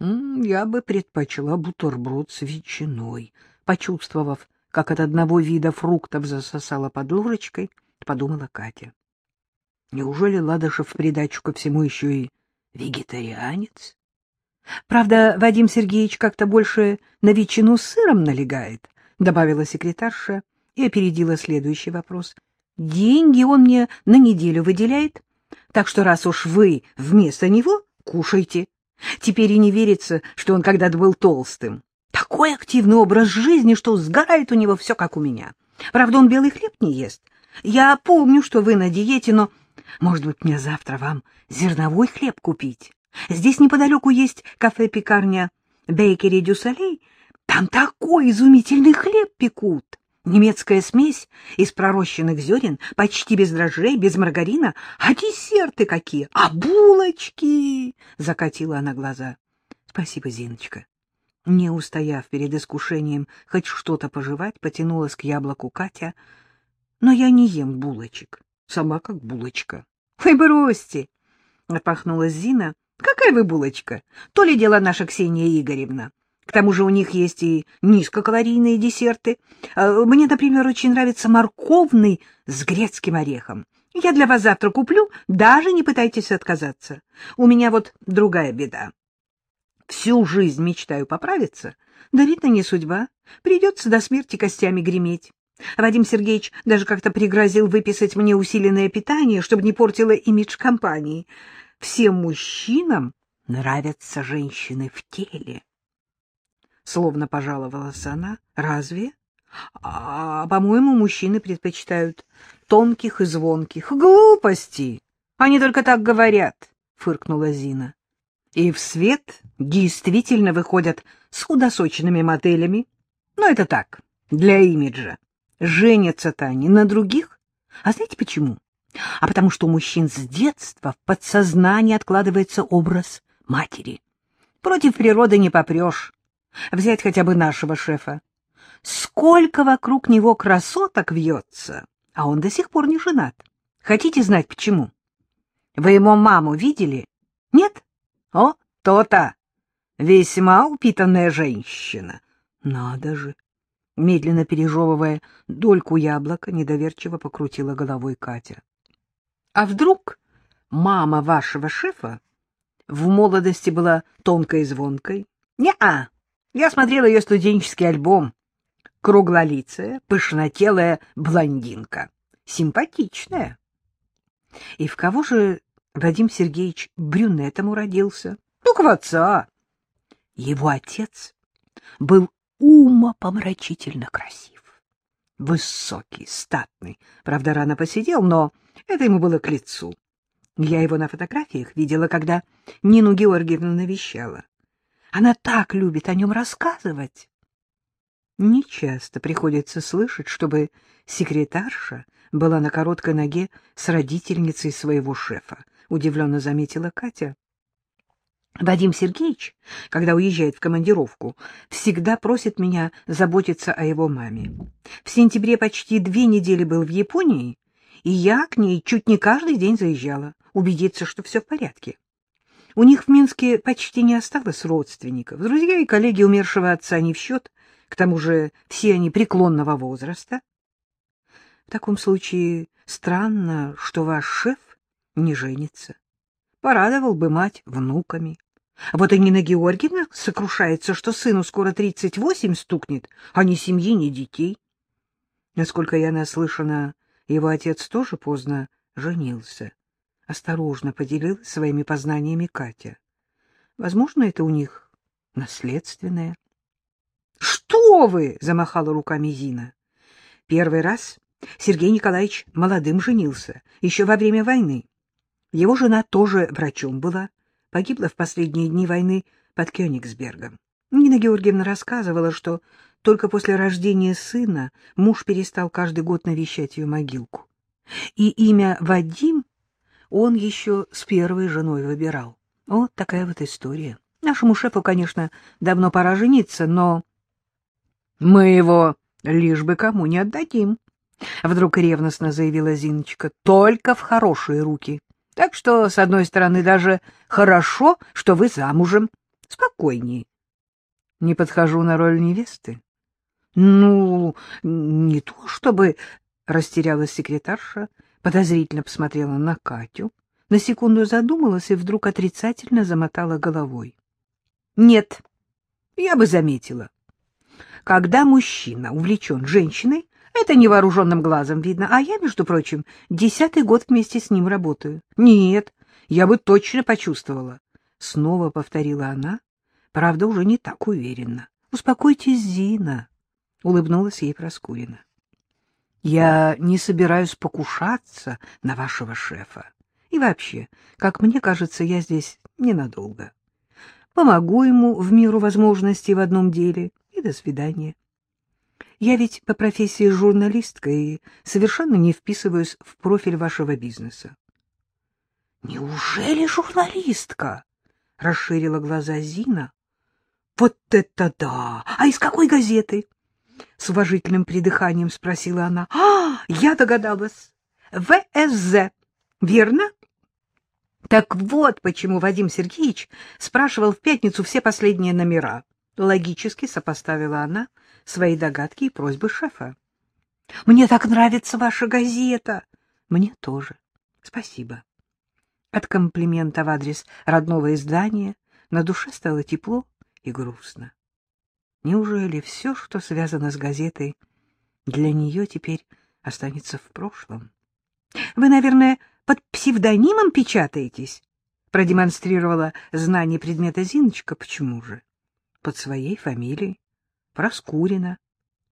Я бы предпочла бутерброд с ветчиной. Почувствовав, как от одного вида фруктов засосала под ложечкой, подумала Катя. Неужели Ладышев в придачу ко всему еще и вегетарианец? Правда, Вадим Сергеевич как-то больше на ветчину с сыром налегает, добавила секретарша и опередила следующий вопрос. Деньги он мне на неделю выделяет, так что раз уж вы вместо него, кушайте. Теперь и не верится, что он когда-то был толстым. Такой активный образ жизни, что сгорает у него все, как у меня. Правда, он белый хлеб не ест. Я помню, что вы на диете, но, может быть, мне завтра вам зерновой хлеб купить? Здесь неподалеку есть кафе-пекарня Бейкери Дюсалей. Там такой изумительный хлеб пекут. Немецкая смесь из пророщенных зерен, почти без дрожжей, без маргарина. А десерты какие! А булочки! Закатила она глаза. Спасибо, Зиночка. Не устояв перед искушением хоть что-то пожевать, потянулась к яблоку Катя. Но я не ем булочек. Сама как булочка. — Вы бросьте! — отпахнулась Зина. — Какая вы булочка? То ли дело наша Ксения Игоревна. К тому же у них есть и низкокалорийные десерты. А, мне, например, очень нравится морковный с грецким орехом. Я для вас завтра куплю, даже не пытайтесь отказаться. У меня вот другая беда. Всю жизнь мечтаю поправиться, да, видно, не судьба. Придется до смерти костями греметь. Вадим Сергеевич даже как-то пригрозил выписать мне усиленное питание, чтобы не портило имидж компании. Всем мужчинам нравятся женщины в теле. Словно пожаловалась она. Разве? А, по-моему, мужчины предпочитают тонких и звонких. Глупости! Они только так говорят, фыркнула Зина. И в свет действительно выходят с худосочными моделями. Но это так, для имиджа. Женятся-то они на других. А знаете почему? А потому что у мужчин с детства в подсознании откладывается образ матери. Против природы не попрешь. Взять хотя бы нашего шефа. Сколько вокруг него красоток вьется, а он до сих пор не женат. Хотите знать, почему? Вы ему маму видели? Нет? О, то-то! Весьма упитанная женщина. Надо же! Медленно пережевывая дольку яблока, недоверчиво покрутила головой Катя. А вдруг мама вашего шефа в молодости была тонкой и звонкой? Не-а! Я смотрел ее студенческий альбом. Круглолицая, пышнотелая блондинка. Симпатичная. И в кого же Вадим Сергеевич брюнетом уродился? Только в отца. Его отец был умопомрачительно красив. Высокий, статный. Правда, рано посидел, но это ему было к лицу. Я его на фотографиях видела, когда Нину Георгиевну навещала. Она так любит о нем рассказывать. Нечасто приходится слышать, чтобы секретарша была на короткой ноге с родительницей своего шефа, — удивленно заметила Катя. Вадим Сергеевич, когда уезжает в командировку, всегда просит меня заботиться о его маме. В сентябре почти две недели был в Японии, и я к ней чуть не каждый день заезжала, убедиться, что все в порядке. У них в Минске почти не осталось родственников. Друзья и коллеги умершего отца не в счет, к тому же все они преклонного возраста. В таком случае странно, что ваш шеф не женится. Порадовал бы мать внуками. Вот и Нина Георгиевна сокрушается, что сыну скоро тридцать восемь стукнет, а ни семьи, ни детей. Насколько я наслышана, его отец тоже поздно женился осторожно поделилась своими познаниями Катя. Возможно, это у них наследственное. — Что вы! — замахала руками Зина. Первый раз Сергей Николаевич молодым женился, еще во время войны. Его жена тоже врачом была, погибла в последние дни войны под Кёнигсбергом. Нина Георгиевна рассказывала, что только после рождения сына муж перестал каждый год навещать ее могилку. И имя Вадим он еще с первой женой выбирал. Вот такая вот история. Нашему шефу, конечно, давно пора жениться, но... Мы его лишь бы кому не отдадим. Вдруг ревностно заявила Зиночка. Только в хорошие руки. Так что, с одной стороны, даже хорошо, что вы замужем. спокойнее. Не подхожу на роль невесты? Ну, не то чтобы... Растерялась секретарша, подозрительно посмотрела на Катю, на секунду задумалась и вдруг отрицательно замотала головой. Нет, я бы заметила. Когда мужчина увлечен женщиной, это невооруженным глазом видно, а я, между прочим, десятый год вместе с ним работаю. Нет, я бы точно почувствовала. Снова повторила она, правда, уже не так уверенно. Успокойтесь, Зина, улыбнулась ей Проскурина. Я не собираюсь покушаться на вашего шефа. И вообще, как мне кажется, я здесь ненадолго. Помогу ему в меру возможностей в одном деле, и до свидания. Я ведь по профессии журналистка и совершенно не вписываюсь в профиль вашего бизнеса. — Неужели журналистка? — расширила глаза Зина. — Вот это да! А из какой газеты? — с уважительным придыханием спросила она. — А, я догадалась. ВСЗ, верно? Так вот, почему Вадим Сергеевич спрашивал в пятницу все последние номера. Логически сопоставила она свои догадки и просьбы шефа. — Мне так нравится ваша газета. — Мне тоже. Спасибо. От комплимента в адрес родного издания на душе стало тепло и грустно. Неужели все, что связано с газетой, для нее теперь останется в прошлом? Вы, наверное, под псевдонимом печатаетесь? Продемонстрировала знание предмета Зиночка. Почему же? Под своей фамилией. Проскурина.